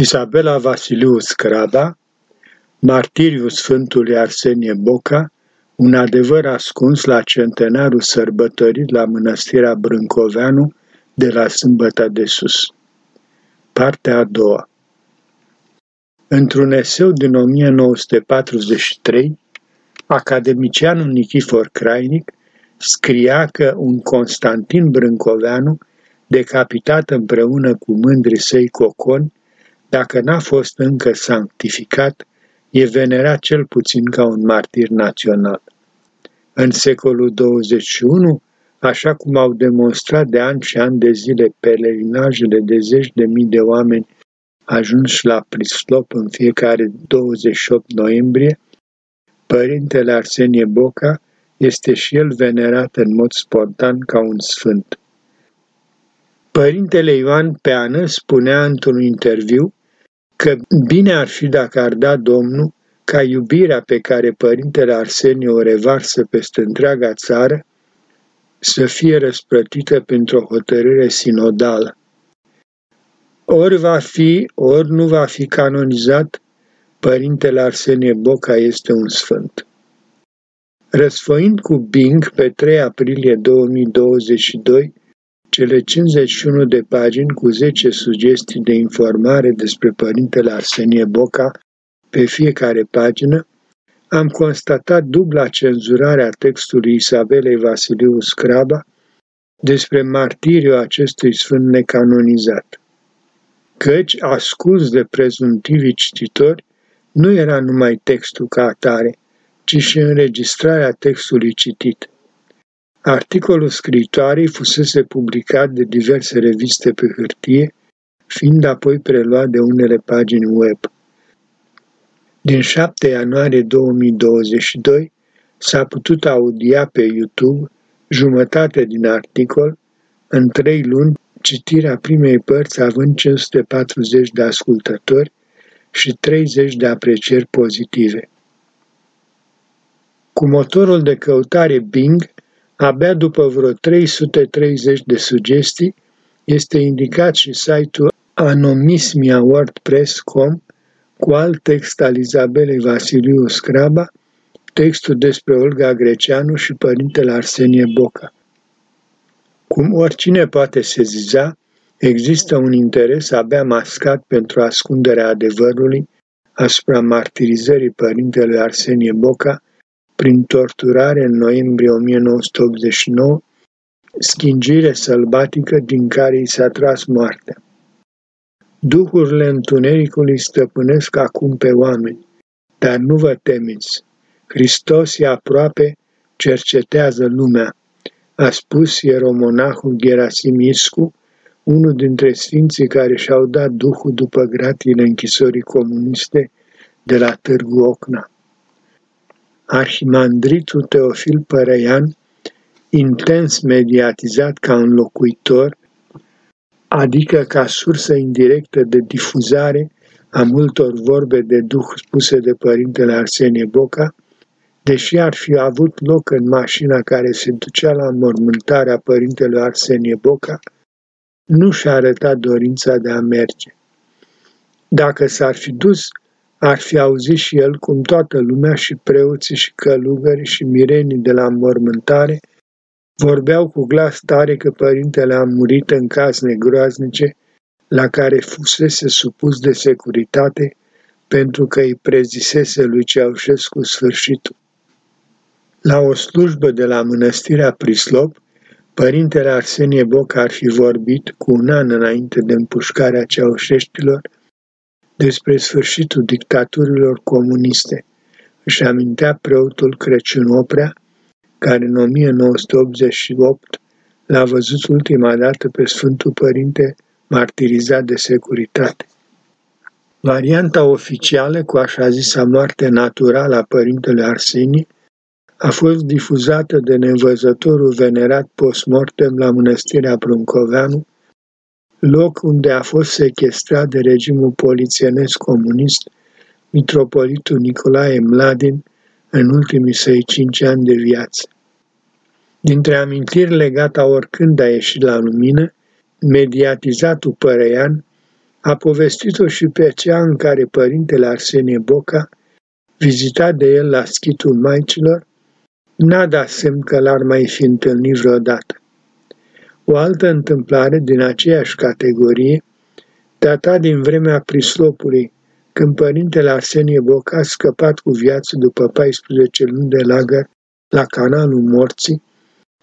Isabela Vasiliu Scrada, martiriul Sfântului Arsenie Boca, un adevăr ascuns la centenarul sărbătorit la Mănăstirea Brâncoveanu de la Sâmbăta de Sus. Partea a doua Într-un eseu din 1943, academicianul Nichifor Crainic scria că un Constantin Brâncoveanu, decapitat împreună cu mândrii săi coconi, dacă n-a fost încă sanctificat, e venerat cel puțin ca un martir național. În secolul 21, așa cum au demonstrat de ani și ani de zile pelerinajele de zeci de mii de oameni ajunși la Prislop în fiecare 28 noiembrie, Părintele Arsenie Boca este și el venerat în mod spontan ca un sfânt. Părintele Ioan Peană spunea într-un interviu că bine ar fi dacă ar da Domnul ca iubirea pe care Părintele Arsenie o revarsă peste întreaga țară să fie răsplătită pentru o hotărâre sinodală. Ori va fi, ori nu va fi canonizat, Părintele Arsenie Boca este un sfânt. Răsfoind cu Bing pe 3 aprilie 2022 cele 51 de pagini cu 10 sugestii de informare despre Părintele Arsenie Boca pe fiecare pagină, am constatat dubla cenzurare a textului Isabelei Vasiliu Scraba despre martiriul acestui sfânt necanonizat. Căci, ascuns de prezuntivii cititori, nu era numai textul ca atare, ci și înregistrarea textului citit. Articolul scritoarei fusese publicat de diverse reviste pe hârtie, fiind apoi preluat de unele pagini web. Din 7 ianuarie 2022 s-a putut audia pe YouTube jumătate din articol, în trei luni, citirea primei părți având 540 de ascultători și 30 de aprecieri pozitive. Cu motorul de căutare Bing, abia după vreo 330 de sugestii, este indicat și site-ul anomismia.wordpress.com cu alt text al Izabelei Vasiliu Scraba, textul despre Olga Greceanu și părintele Arsenie Boca. Cum oricine poate seziza, există un interes abia mascat pentru ascunderea adevărului asupra martirizării părintelui Arsenie Boca prin torturare în noiembrie 1989, schingire sălbatică din care i s-a tras moartea. Duhurile întunericului stăpânesc acum pe oameni, dar nu vă temeți. Hristos e aproape, cercetează lumea, a spus ieromonahul Gerasim Iscu, unul dintre sfinții care și-au dat Duhul după gratiile închisorii comuniste de la Târgu Ocna. Arhimandritul Teofil Părăian, intens mediatizat ca un locuitor adică ca sursă indirectă de difuzare a multor vorbe de duh spuse de părintele Arsenie Boca, deși ar fi avut loc în mașina care se ducea la mormântarea părintelui Arsenie Boca, nu și-a arătat dorința de a merge. Dacă s-ar fi dus, ar fi auzit și el cum toată lumea și preoții și călugării și mirenii de la mormântare Vorbeau cu glas tare că părintele a murit în casne groaznice, la care fusese supus de securitate, pentru că îi prezisese lui Ceaușescu sfârșitul. La o slujbă de la mănăstirea Prislop, părintele Arsenie Boc ar fi vorbit cu un an înainte de împușcarea ceaușeștilor despre sfârșitul dictaturilor comuniste. Își amintea preotul Crăciun Oprea, care în 1988 l-a văzut ultima dată pe Sfântul Părinte martirizat de securitate. Varianta oficială cu așa zisa moarte naturală a Părintele Arsenie a fost difuzată de nevăzătorul venerat postmortem la Mănăstirea Pruncoveanu, loc unde a fost sequestrat de regimul polițienesc comunist mitropolitul Nicolae Mladin, în ultimii săi cinci ani de viață. Dintre amintirile gata oricând a ieșit la lumină, mediatizatul părăian A povestit-o și pe cea în care părintele Arsenie Boca, vizitat de el la schitul Maicilor, n-a dat semn că l-ar mai fi întâlnit vreodată. O altă întâmplare din aceeași categorie data din vremea prislopului, când părintele Arsenie Boca a scăpat cu viață după 14 luni de lagăr la canalul morții,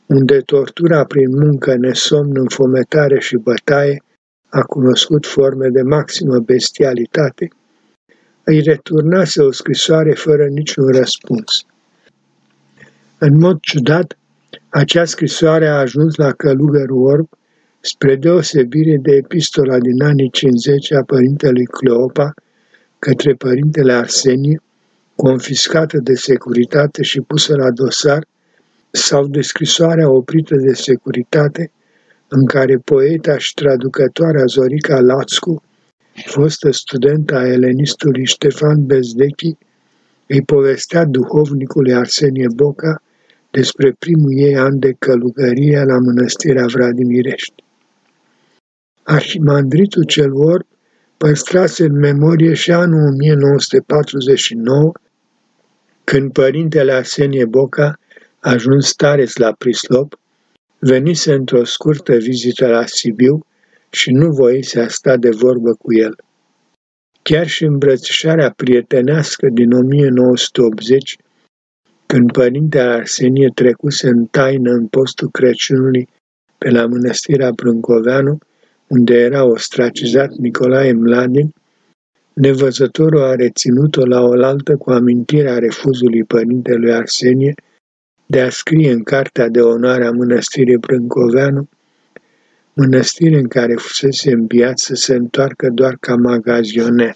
unde tortura prin muncă, nesomn, înfometare și bătaie a cunoscut forme de maximă bestialitate, îi returnase o scrisoare fără niciun răspuns. În mod ciudat, acea scrisoare a ajuns la călugărul orb, spre deosebire de epistola din anii 50 a părintelui Cleopa către părintele Arsenie, confiscată de securitate și pusă la dosar, sau de scrisoarea oprită de securitate, în care poeta și traducătoarea Zorica Lațcu, fostă studentă a elenistului Ștefan Bezdechi, îi povestea duhovnicului Arsenie Boca despre primul ei an de călugărie la mănăstirea Vladimirești. Arhimandritul cel orb păstrase în memorie și anul 1949, când părintele Arsenie Boca, ajuns stareț la Prislop, venise într-o scurtă vizită la Sibiu și nu voise a sta de vorbă cu el. Chiar și îmbrățișarea prietenească din 1980, când părintele Arsenie trecuse în taină în postul Crăciunului pe la mănăstirea Brâncoveanu, unde era ostracizat Nicolae Mladin, nevăzătorul a reținut-o la oaltă cu amintirea refuzului părintelui Arsenie de a scrie în cartea de onoare a mănăstirii Brâncoveanu, mănăstire în care fusese înviat să se întoarcă doar ca magazioner.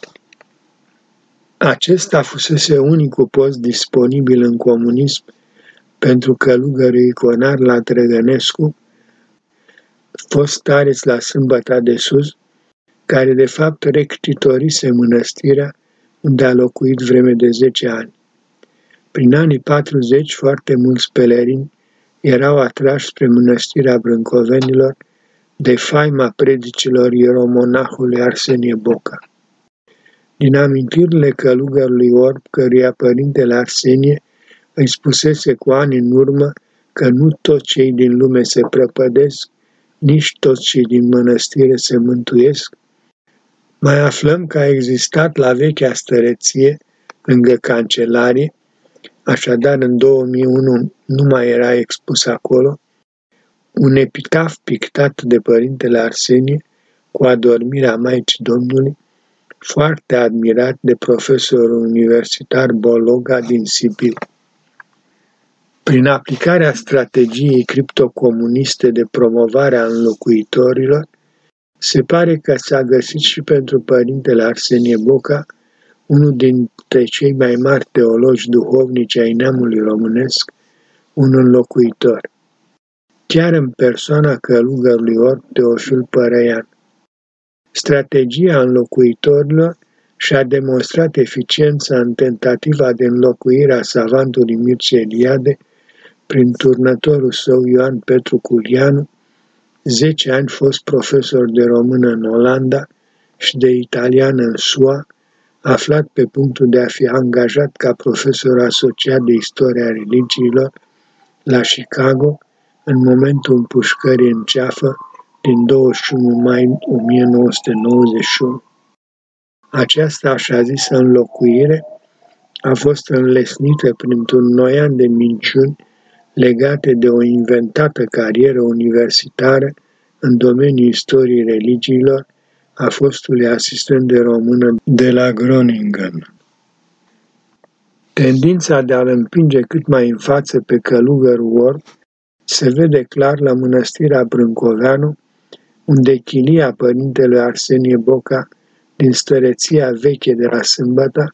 Acesta fusese unicul post disponibil în comunism pentru călugărul iconar la Drăgănescu, fost stareț la Sâmbăta de Sus, care de fapt rectitorise mănăstirea unde a locuit vreme de 10 ani. Prin anii 40, foarte mulți pelerini erau atrași spre mănăstirea Brâncovenilor de faima predicilor ieromonahului Arsenie Boca. Din amintirile călugărului orb, căruia părintele Arsenie îi spusese cu ani în urmă că nu toți cei din lume se prăpădesc, nici toți cei din mănăstire se mântuiesc, mai aflăm că a existat la vechea stăreție, lângă cancelarie, așadar în 2001 nu mai era expus acolo, un epitaf pictat de părintele Arsenie cu adormirea Maicii Domnului, foarte admirat de profesorul universitar Bologa din Sibiu. Prin aplicarea strategiei criptocomuniste de promovare a înlocuitorilor, se pare că s-a găsit și pentru părintele Arsenie Boca, unul dintre cei mai mari teologi duhovnici ai neamului românesc, un înlocuitor chiar în persoana călugărului orb Teofil Părăian. Strategia înlocuitorilor și-a demonstrat eficiența în tentativa de înlocuire a savantului Mircea Eliade prin turnătorul său Ioan Petru Culianu, 10 ani fost profesor de română în Olanda și de italiană în SUA, aflat pe punctul de a fi angajat ca profesor asociat de istoria religiilor la Chicago, în momentul împușcării în ceafă din 21 mai 1991. Această așa zisă înlocuire a fost înlesnită printr-un noian de minciuni legate de o inventată carieră universitară în domeniul istoriei religiilor a fostului asistent de română de la Groningen. Tendința de a-l împinge cât mai în față pe călugărul orb se vede clar la mănăstirea Brâncoveanu, unde chilia părintelui Arsenie Boca din stăreția veche de la Sâmbăta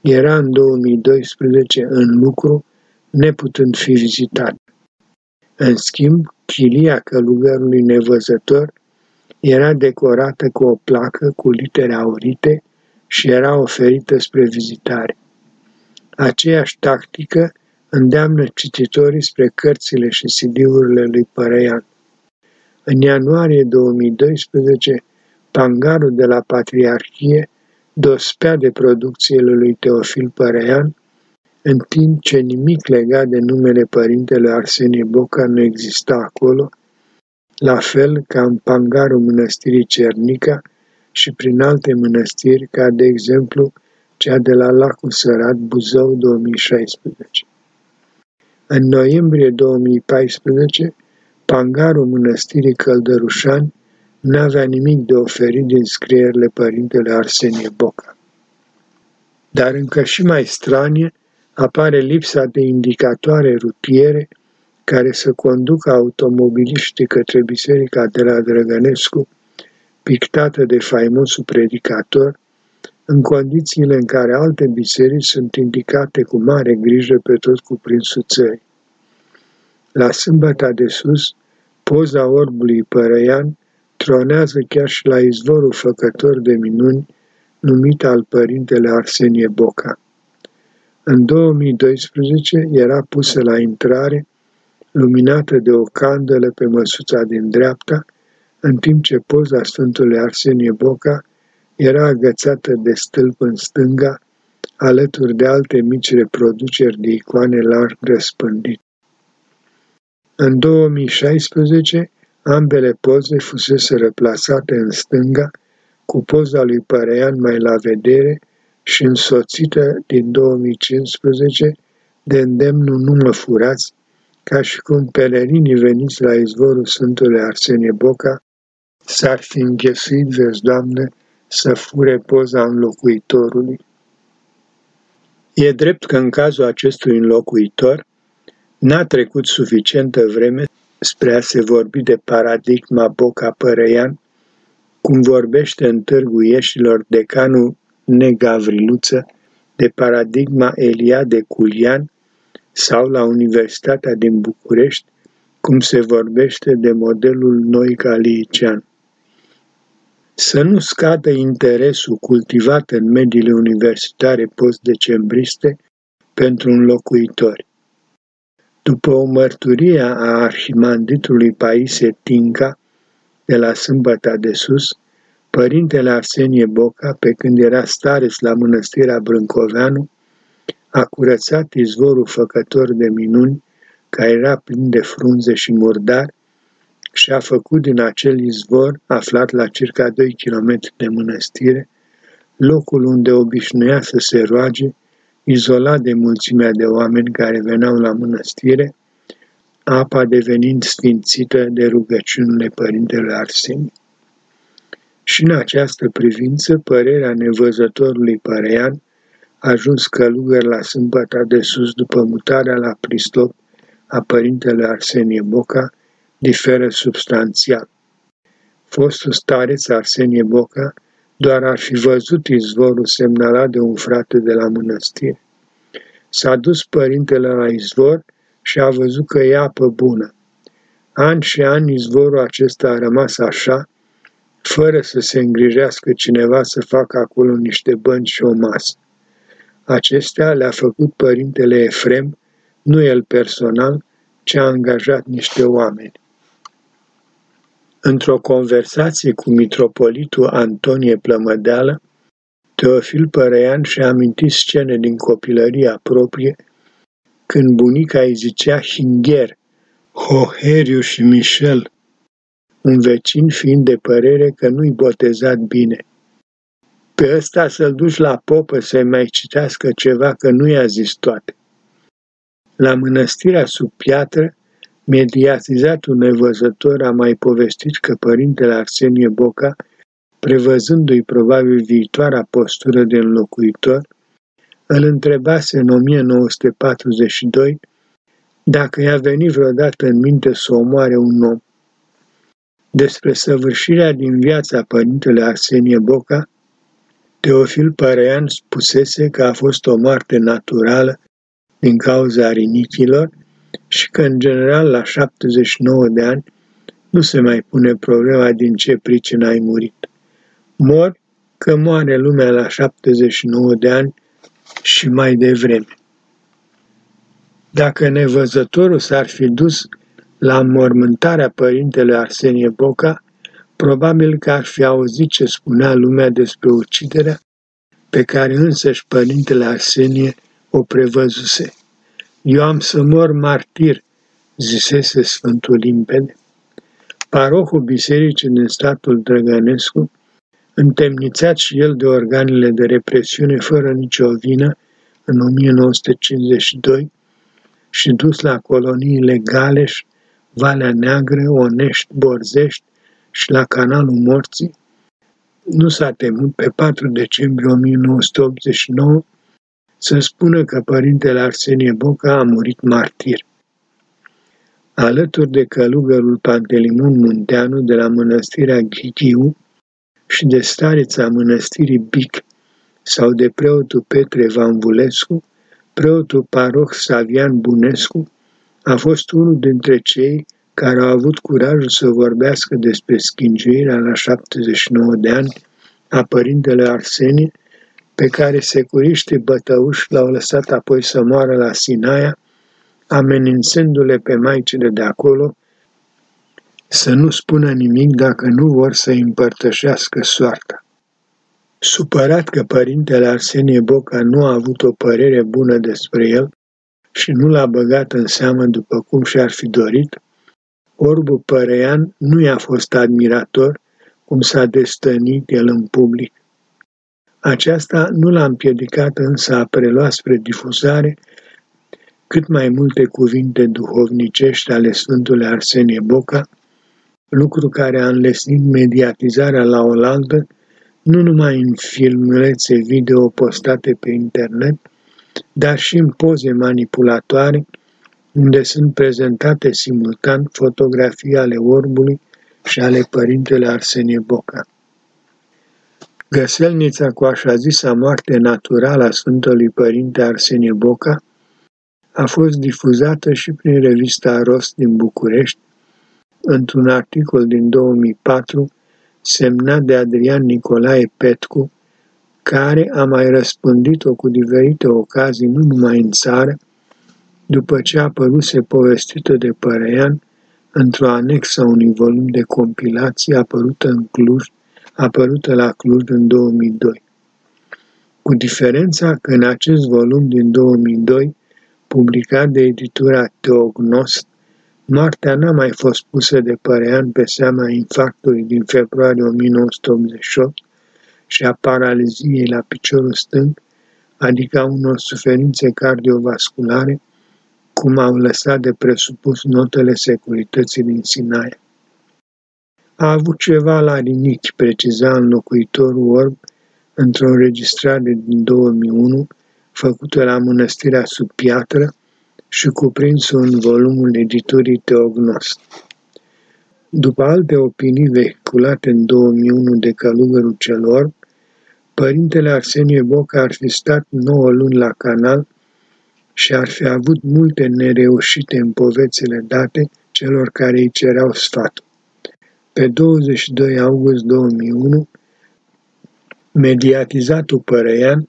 era în 2012 în lucru, neputând fi vizitat. În schimb, chilia călugărului nevăzător era decorată cu o placă cu litere aurite și era oferită spre vizitare. Aceeași tactică îndeamnă cititorii spre cărțile și CD-urile lui Părăian. În ianuarie 2012, pangarul de la Patriarhie dospea de producțiile lui Teofil Părean, în timp ce nimic legat de numele părintele Arsenie Boca nu exista acolo, la fel ca în pangarul mănăstirii Cernica și prin alte mănăstiri, ca de exemplu cea de la Lacul Sărat, Buzău 2016. În noiembrie 2014, pangarul mănăstirii Căldărușani n-avea nimic de oferit din scrierile părintele Arsenie Boca. Dar încă și mai stranie apare lipsa de indicatoare rutiere care să conducă automobiliștii către biserica de la Drăgănescu, pictată de faimosul predicator, în condițiile în care alte biserici sunt indicate cu mare grijă pe tot cuprinsul țării. La sâmbăta de sus, poza orbului părăian tronează chiar și la izvorul făcător de minuni, numit al părintele Arsenie Boca. În 2012 era pusă la intrare, luminată de o candelă pe măsuța din dreapta, în timp ce poza Sfântului Arsenie Boca era agățată de stâlp în stânga, alături de alte mici reproduceri de icoane larg răspândite. În 2016, ambele poze fusese replasate în stânga, cu poza lui Părean mai la vedere și însoțită din 2015 de îndemnul Nu mă furați, ca și cum pelerinii veniți la izvorul Sfântului Arsenie Boca s-ar fi înghesuit, vezi, Doamne, să fure poza înlocuitorului. E drept că în cazul acestui înlocuitor n-a trecut suficientă vreme spre a se vorbi de paradigma Boca Părăian, cum vorbește în Târgu Ieșilor decanul Negavriluță de paradigma Eliade Culian sau la Universitatea din București, cum se vorbește de modelul noi caliician să nu scadă interesul cultivat în mediile universitare post-decembriste pentru înlocuitori. După o mărturie a arhimandritului Paise Tinca de la Sâmbăta de Sus, părintele Arsenie Boca, pe când era stareț la mănăstirea Brâncoveanu, a curățat izvorul făcător de minuni, care era plin de frunze și murdar, și a făcut din acel izvor, aflat la circa 2 km de mănăstire, locul unde obișnuia să se roage, izolat de mulțimea de oameni care veneau la mănăstire, apa devenind sfințită de rugăciunile Părintele Arsenie. Și în această privință, părerea nevăzătorului Părean a ajuns călugăr la sâmbăta de sus după mutarea la Pristop a Părintele Arsenie Boca, diferă substanțial. Fostul stareț Arsenie Boca doar ar fi văzut izvorul semnalat de un frate de la mănăstire. S-a dus părintele la izvor și a văzut că e apă bună. Ani și ani izvorul acesta a rămas așa, fără să se îngrijească cineva să facă acolo niște bănci și o masă. Acestea le-a făcut părintele Efrem, nu el personal, ce a angajat niște oameni. Într-o conversație cu mitropolitul Antonie Plămădeală, Teofil Părăian și-a amintit scene din copilăria proprie, când bunica îi zicea Hingher, Hoheriu și Michel, un vecin fiind de părere că nu-i botezat bine. Pe ăsta să-l duci la popă să-i mai citească ceva că nu i-a zis toate. La mănăstirea sub piatră, Mediatizatul nevăzător a mai povestit că părintele Arsenie Boca, prevăzându-i probabil viitoarea postură de înlocuitor, îl întrebase în 1942 dacă i-a venit vreodată în minte să omoare un om. Despre săvârșirea din viața părintele Arsenie Boca, Teofil Părean spusese că a fost o moarte naturală din cauza rinichilor și că, în general, la 79 de ani, nu se mai pune problema din ce pricină ai murit. Mor că moare lumea la 79 de ani și mai devreme. Dacă nevăzătorul s-ar fi dus la mormântarea părintele Arsenie Boca, Probabil că ar fi auzit ce spunea lumea despre uciderea pe care însăși părintele Arsenie o prevăzuse. Eu am să mor martir, zisese Sfântul Limpede. Parohul bisericii din statul Drăgănescu, întemnițat și el de organele de represiune fără nicio vină în 1952 și dus la coloniile Galeș, Valea Neagră, Onești, Borzești și la Canalul Morții, nu s-a temut pe 4 decembrie 1989 să spună că părintele Arsenie Boca a murit martir. Alături de călugărul Pantelimon Munteanu de la mănăstirea Ghichiu și de stareța mănăstirii Bic sau de preotul Petre Vanvulescu, preotul paroh Savian Bunescu a fost unul dintre cei care au avut curajul să vorbească despre schingiuirea la 79 de ani a părintele Arsenie, pe care securiștii bătăuși l-au lăsat apoi să moară la Sinaia, amenințându-le pe maicile de acolo să nu spună nimic dacă nu vor să împărtășească soarta. Supărat că părintele Arsenie Boca nu a avut o părere bună despre el și nu l-a băgat în seamă după cum și-ar fi dorit, Orbu Părean nu i-a fost admirator cum s-a destănit el în public. Aceasta nu l-a împiedicat însă a prelua spre difuzare cât mai multe cuvinte duhovnicești ale Sfântului Arsenie Boca, lucru care a înlesnit mediatizarea la oaltă, nu numai în filmulețe video postate pe internet, dar și în poze manipulatoare, unde sunt prezentate simultan fotografii ale orbului și ale părintele Arsenie Boca. Găselnița cu așa zisa moarte naturală a Sfântului Părinte Arsenie Boca a fost difuzată și prin revista Rost din București, într-un articol din 2004 semnat de Adrian Nicolae Petcu, care a mai răspândit-o cu diferite ocazii nu numai în țară, după ce a apăruse povestită de Părean într-o anexă unui volum de compilații apărută în Cluj, apărută la Cluj în 2002. Cu diferența că în acest volum din 2002, publicat de editura Teognost, moartea n-a mai fost pusă de Părean pe seama infarctului din februarie 1988 și a paraliziei la piciorul stâng, adică a unor suferințe cardiovasculare, cum au lăsat de presupus notele securității din Sinaia. A avut ceva la rinichi, preciza înlocuitorul orb într-o înregistrare din 2001, făcută la mănăstirea sub piatră și cuprinsă în volumul editurii Teognost. După alte opinii vehiculate în 2001 de călugărul cel orb, părintele Arsenie Boca ar fi stat 9 luni la canal și ar fi avut multe nereușite în povețele date celor care îi cereau sfatul. Pe 22 august 2001, mediatizatul Părăian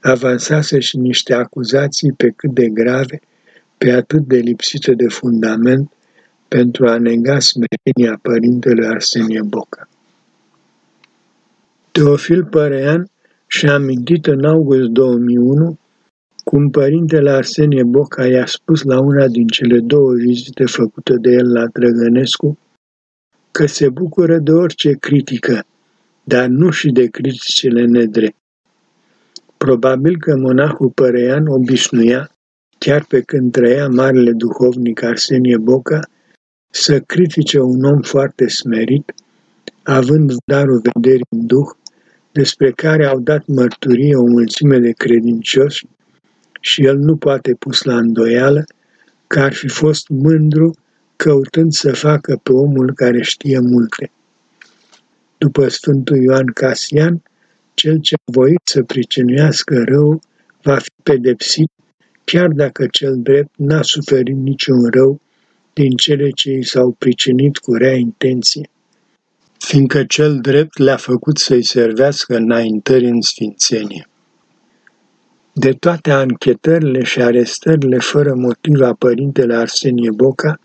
avansase și niște acuzații pe cât de grave, pe atât de lipsite de fundament, pentru a nega smerenia părintelui Arsenie Boca. Teofil Părean și-a amintit în august 2001 cum părintele Arsenie Boca i-a spus la una din cele două vizite făcute de el la Drăgănescu că se bucură de orice critică, dar nu și de criticile nedre. Probabil că monahul părean obișnuia, chiar pe când trăia marele duhovnic Arsenie Boca, să critique un om foarte smerit, având darul vederii în duh, despre care au dat mărturie o mulțime de credincioși și el nu poate pus la îndoială că ar fi fost mândru căutând să facă pe omul care știe multe. După Sfântul Ioan Casian, cel ce a voit să pricinuiască rău va fi pedepsit, chiar dacă cel drept n-a suferit niciun rău din cele ce i s-au pricinit cu rea intenție, fiindcă cel drept le-a făcut să-i servească înaintări în sfințenie. De toate anchetările și arestările fără motiv a părintele Arsenie Boca,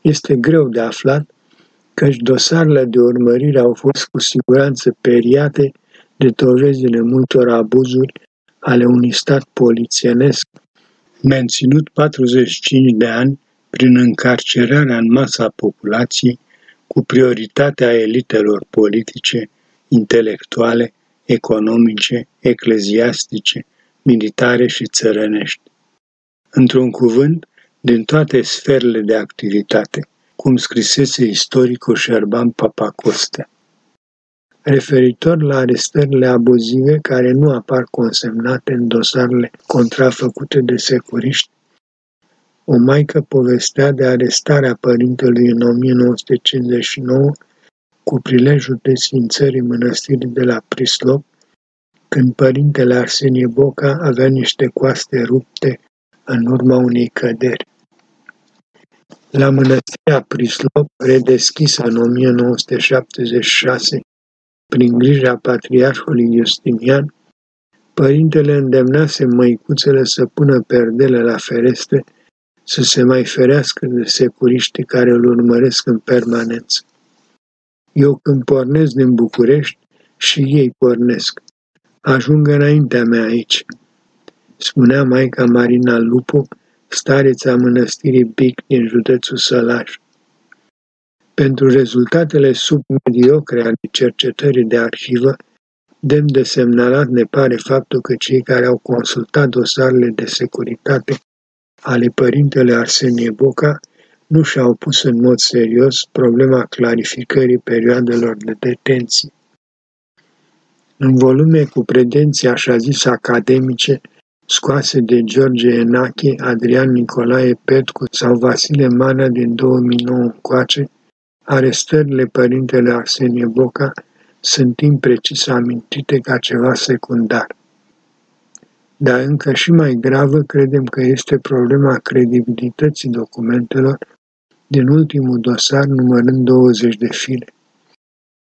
este greu de aflat căci dosarele de urmărire au fost cu siguranță periate de dovezile multor abuzuri ale unui stat polițienesc menținut 45 de ani prin încarcerarea în masa populației cu prioritatea elitelor politice, intelectuale, economice, ecleziastice, militare și țărănești. Într-un cuvânt, din toate sferele de activitate, cum scrisese istoricul Șerban Papacoste. Referitor la arestările abuzive care nu apar consemnate în dosarele contrafăcute de securiști, o maică povestea de arestarea părintelui în 1959 cu prilejul desfințării mănăstirii de la Prislop, când părintele Arsenie Boca avea niște coaste rupte în urma unei căderi. La mănăstirea Prislop, redeschisă în 1976 prin grija patriarhului Justinian, părintele îndemnase măicuțele să pună perdele la ferestre să se mai ferească de securiștii care îl urmăresc în permanență. Eu când pornesc din București și ei pornesc. Ajung înaintea mea aici, spunea Maica Marina Lupu, stareța mănăstirii Bic din județul Sălaș. Pentru rezultatele submediocre ale cercetării de arhivă, demn de semnalat ne pare faptul că cei care au consultat dosarele de securitate ale părintele Arsenie Boca nu și-au pus în mod serios problema clarificării perioadelor de detenție. În volume cu predenții așa zis academice, scoase de George Enache, Adrian Nicolae Petcu sau Vasile Mana din 2009 încoace, arestările părintele Arsenie Boca sunt imprecis amintite ca ceva secundar. Dar încă și mai gravă credem că este problema credibilității documentelor din ultimul dosar numărând 20 de file.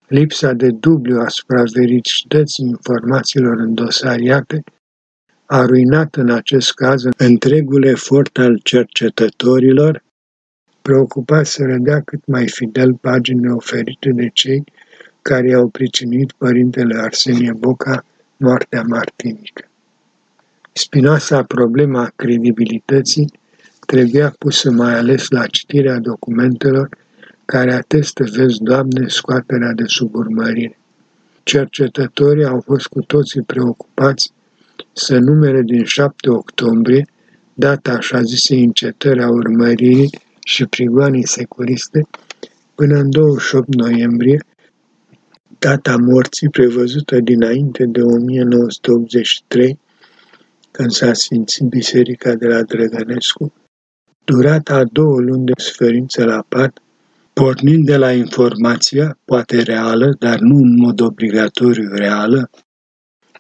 Lipsa de dubliu asupra vericității informațiilor îndosariate a ruinat în acest caz întregul efort al cercetătorilor, preocupați să redea cât mai fidel paginile oferite de cei care au pricinuit părintele Arsenie Boca moartea martinică. Spinoasa problema credibilității trebuia pusă mai ales la citirea documentelor care atestă, vezi, Doamne, scoaterea de sub urmărire. Cercetătorii au fost cu toții preocupați să numere din 7 octombrie, data așa zise încetări a urmăririi și prigoanii securiste, până în 28 noiembrie, data morții prevăzută dinainte de 1983, când s-a sfințit biserica de la Drăgănescu, durata a două luni de suferință la pat, pornind de la informația, poate reală, dar nu în mod obligatoriu reală,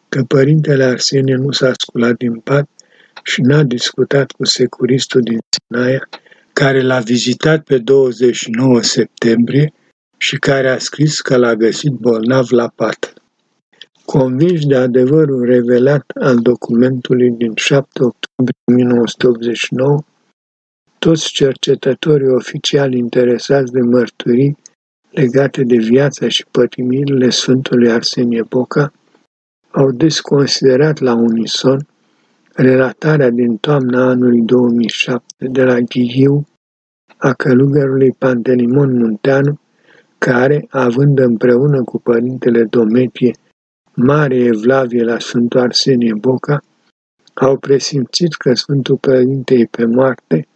că părintele Arsenie nu s-a sculat din pat și n-a discutat cu securistul din Sinaia, care l-a vizitat pe 29 septembrie și care a scris că l-a găsit bolnav la pat. Convinși de adevărul revelat al documentului din 7 octombrie 1989, toți cercetătorii oficiali interesați de mărturii legate de viața și pătimirile Sfântului Arsenie Boca au desconsiderat la unison relatarea din toamna anului 2007 de la Ghigiu a călugărului Pantelimon Munteanu, care, având împreună cu părintele Dometie mare evlavie la Sfântul Arsenie Boca, au presimțit că Sfântul Părinte e pe moarte,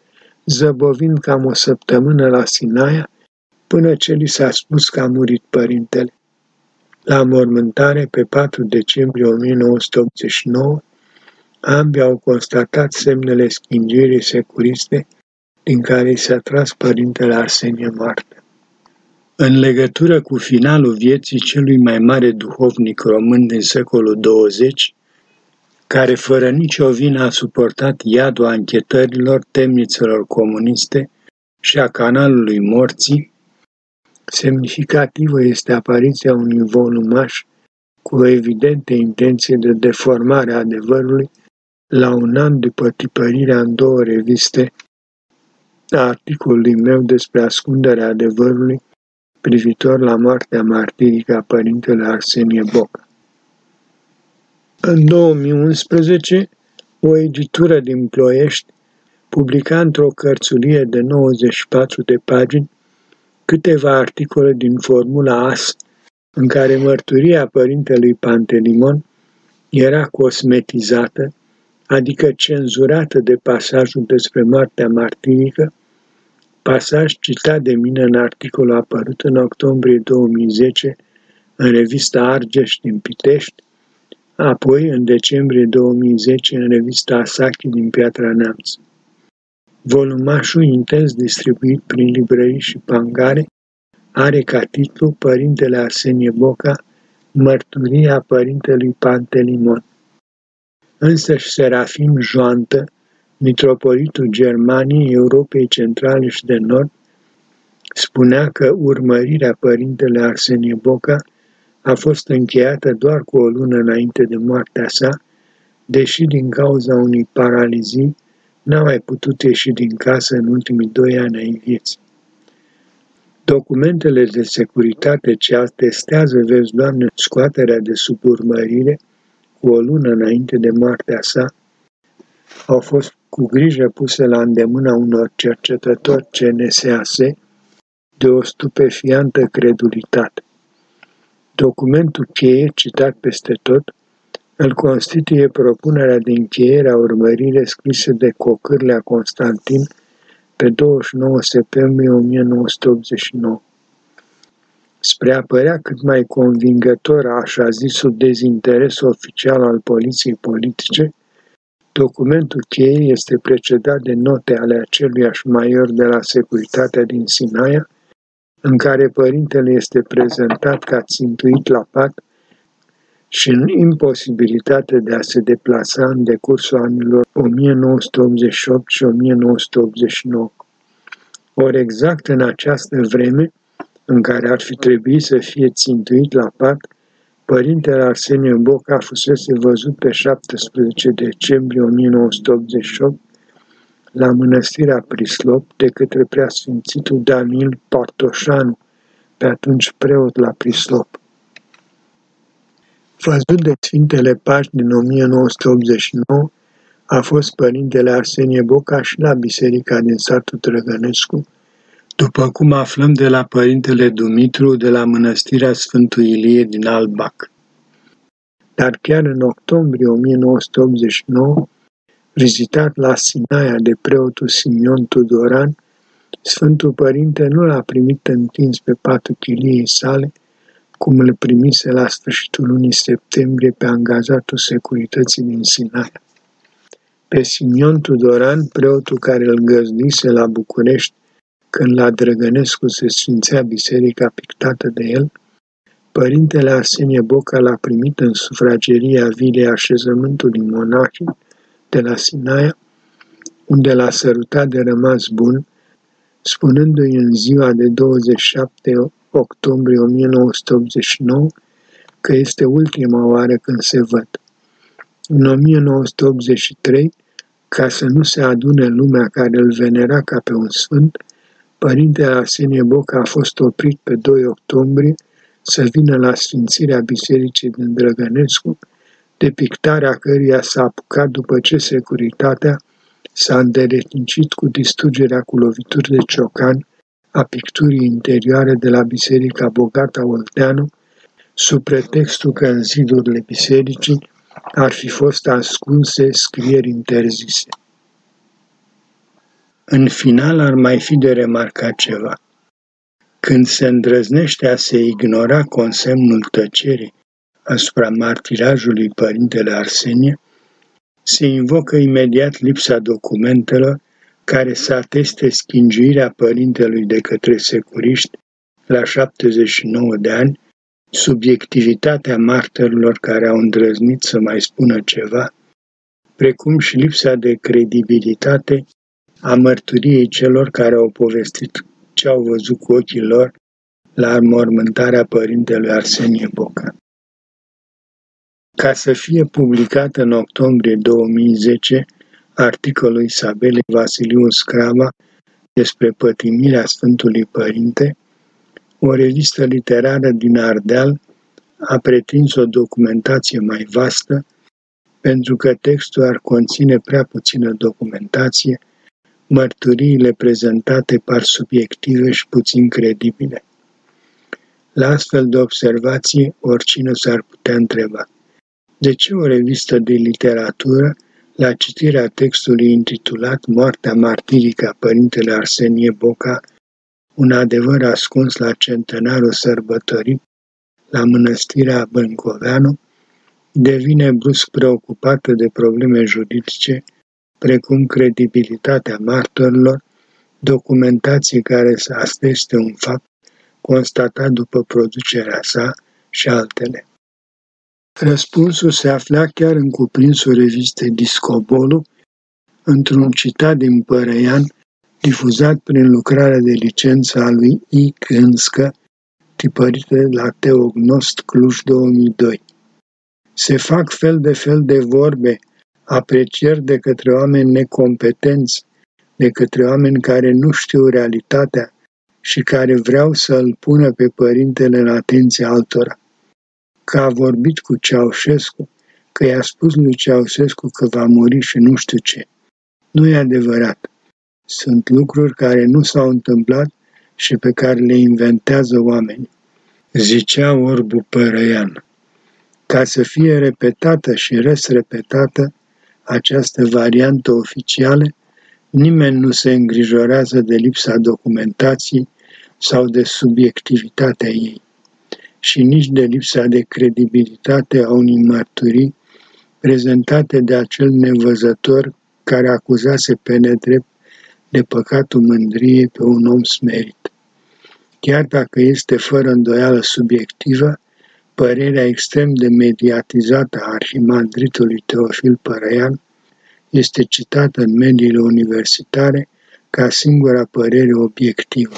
zăbovind cam o săptămână la Sinaia, până ce li s-a spus că a murit părintele. La mormântare, pe 4 decembrie 1989, ambii au constatat semnele schingirii securiste din care i s-a tras părintele Arsenie moarte. În legătură cu finalul vieții celui mai mare duhovnic român din secolul 20, care fără nicio vină a suportat iadul anchetărilor temnițelor comuniste și a canalului morții, semnificativă este apariția unui volumaș cu o evidentă intenție de deformare a adevărului la un an după tipărirea în două reviste a articolului meu despre ascunderea adevărului privitor la moartea martirică a părintele Arsenie Boca. În 2011, o editură din Ploiești publica într-o cărțulie de 94 de pagini câteva articole din Formula AS, în care mărturia părintelui Pantelimon era cosmetizată, adică cenzurată de pasajul despre moartea martirică, pasaj citat de mine în articolul apărut în octombrie 2010 în revista Argeș din Pitești, apoi în decembrie 2010 în revista Asachi din Piatra Neamț. Volumașul intens distribuit prin librării și pangare are ca titlu Părintele Arsenie Boca, Mărturia Părintelui Pantelimon. Însăși Serafim Joantă, mitropolitul Germaniei, Europei Centrale și de Nord, spunea că urmărirea Părintele Arsenie Boca a fost încheiată doar cu o lună înainte de moartea sa, deși din cauza unei paralizii n-a mai putut ieși din casă în ultimii doi ani ai vieții. Documentele de securitate ce atestează, vezi, Doamne, scoaterea de sub urmărire cu o lună înainte de moartea sa, au fost cu grijă puse la îndemâna unor cercetători CNSAS de o stupefiantă credulitate. Documentul cheie, citat peste tot, îl constituie propunerea de încheiere a urmăririi scrise de Cocârlea Constantin pe 29 septembrie 1989. Spre a părea cât mai convingător așa zisul dezinteres oficial al poliției politice, documentul cheie este precedat de note ale aceluiași maior de la securitatea din Sinaia, în care părintele este prezentat ca țintuit la pat și în imposibilitate de a se deplasa în decursul anilor 1988 și 1989. Ori exact în această vreme, în care ar fi trebuit să fie țintuit la pat, părintele Arsenie Boca fusese văzut pe 17 decembrie 1988 la mănăstirea Prislop de către preasfințitul Danil Partoșanu, pe atunci preot la Prislop. Văzut de Sfintele Pași din 1989, a fost părintele Arsenie Boca și la biserica din satul Trăgănescu, după cum aflăm de la părintele Dumitru de la mănăstirea Sfântul Ilie din Albac. Dar chiar în octombrie 1989, vizitat la Sinaia de preotul Simion Tudoran, Sfântul Părinte nu l-a primit întins pe patul chiliei sale, cum îl primise la sfârșitul lunii septembrie pe angajatul securității din Sinaia. Pe Simion Tudoran, preotul care îl găzdise la București când la Drăgănescu se sfințea biserica pictată de el, părintele Arsenie Boca l-a primit în sufrageria vilei așezământului monahii de la Sinaia, unde l-a sărutat de rămas bun, spunându-i în ziua de 27 octombrie 1989 că este ultima oară când se văd. În 1983, ca să nu se adune lumea care îl venera ca pe un sfânt, Părintele Arsenie Boca a fost oprit pe 2 octombrie să vină la sfințirea bisericii din Drăgănescu, de pictarea căruia s-a apucat după ce securitatea s-a îndeletnicit cu distrugerea cu lovituri de ciocan a picturii interioare de la Biserica Bogata Olteanu, sub pretextul că în zidurile bisericii ar fi fost ascunse scrieri interzise. În final ar mai fi de remarcat ceva. Când se îndrăznește a se ignora consemnul tăcerii asupra martirajului părintele Arsenie, se invocă imediat lipsa documentelor care să ateste schingirea părintelui de către securiști la 79 de ani, subiectivitatea martorilor care au îndrăznit să mai spună ceva, precum și lipsa de credibilitate a mărturiei celor care au povestit ce au văzut cu ochii lor la mormântarea părintelui Arsenie Boca. Ca să fie publicat în octombrie 2010 articolul Isabelei Vasiliu Scrava despre pătimirea Sfântului Părinte, O revistă literară din Ardeal a pretins o documentație mai vastă pentru că textul ar conține prea puțină documentație, mărturiile prezentate par subiective și puțin credibile. La astfel de observații, oricine s-ar putea întreba. De ce o revistă de literatură, la citirea textului intitulat Moartea martirică a Părintele Arsenie Boca, un adevăr ascuns la centenarul sărbătorit la mănăstirea Băncoveanu, devine brusc preocupată de probleme juridice, precum credibilitatea martorilor, documentație care să este un fapt constatat după producerea sa și altele. Răspunsul se afla chiar în cuprinsul revistei Discobolu, într-un citat din Părăian, difuzat prin lucrarea de licență a lui I. Cânscă, tipărită la Teognost Cluj 2002. Se fac fel de fel de vorbe, aprecieri de către oameni necompetenți, de către oameni care nu știu realitatea și care vreau să îl pună pe părintele în atenția altora. Că a vorbit cu Ceaușescu, că i-a spus lui Ceaușescu că va muri și nu știu ce. Nu e adevărat. Sunt lucruri care nu s-au întâmplat și pe care le inventează oamenii. Zicea Orbu Părăian. Ca să fie repetată și repetată această variantă oficială, nimeni nu se îngrijorează de lipsa documentației sau de subiectivitatea ei și nici de lipsa de credibilitate a unei mărturii prezentate de acel nevăzător care acuzase pe nedrept de păcatul mândriei pe un om smerit. Chiar dacă este fără îndoială subiectivă, părerea extrem de mediatizată a arhimandritului Teofil Părăian este citată în mediile universitare ca singura părere obiectivă.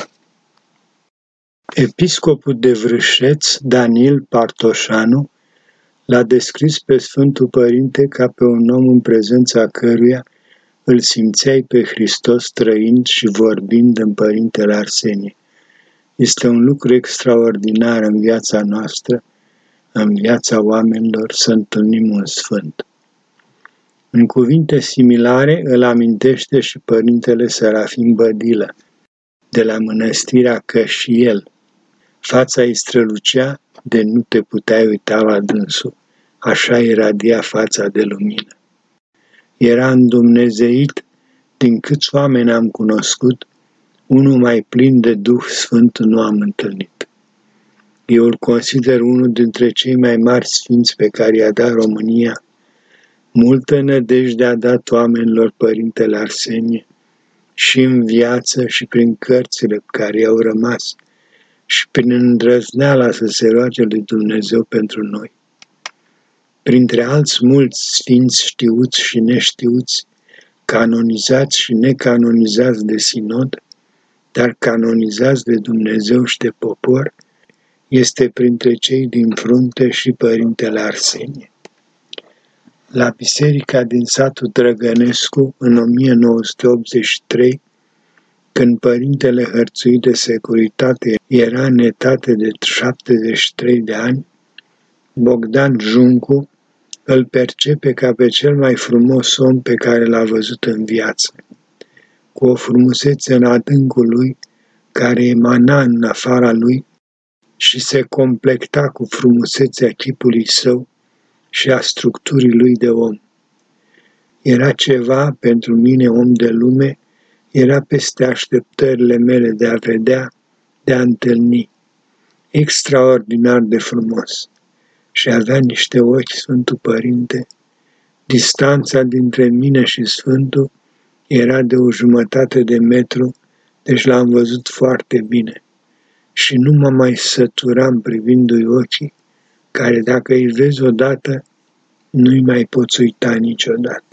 Episcopul de Vrâșeț, Daniel Partoșanu, l-a descris pe Sfântul Părinte ca pe un om în prezența căruia îl simțeai pe Hristos trăind și vorbind în Părintele Arsenie. Este un lucru extraordinar în viața noastră, în viața oamenilor, să întâlnim un Sfânt. În cuvinte similare îl amintește și Părintele Serafim Bădilă, de la mănăstirea Cășiel. Fața îi strălucea de nu te puteai uita la dânsul, așa iradia fața de lumină. Era îndumnezeit din câți oameni am cunoscut, unul mai plin de Duh Sfânt nu am întâlnit. Eu îl consider unul dintre cei mai mari sfinți pe care i-a dat România. Multă nădejde a dat oamenilor Părintele Arsenie și în viață și prin cărțile care i-au rămas și prin îndrăzneala să se roage lui Dumnezeu pentru noi. Printre alți mulți sfinți știuți și neștiuți, canonizați și necanonizați de sinod, dar canonizați de Dumnezeu și de popor, este printre cei din frunte și Părintele Arsenie. La biserica din satul Drăgănescu, în 1983, când părintele hărțuit de securitate era în etate de 73 de ani, Bogdan Juncu îl percepe ca pe cel mai frumos om pe care l-a văzut în viață, cu o frumusețe în adâncul lui, care emana în afara lui și se complecta cu frumusețea chipului său și a structurii lui de om. Era ceva pentru mine om de lume, era peste așteptările mele de a vedea, de a întâlni. Extraordinar de frumos. Și avea niște ochi Sfântul Părinte. Distanța dintre mine și Sfântul era de o jumătate de metru, deci l-am văzut foarte bine și nu mă mai săturam privindu-i ochii, care dacă îi vezi odată, nu-i mai poți uita niciodată.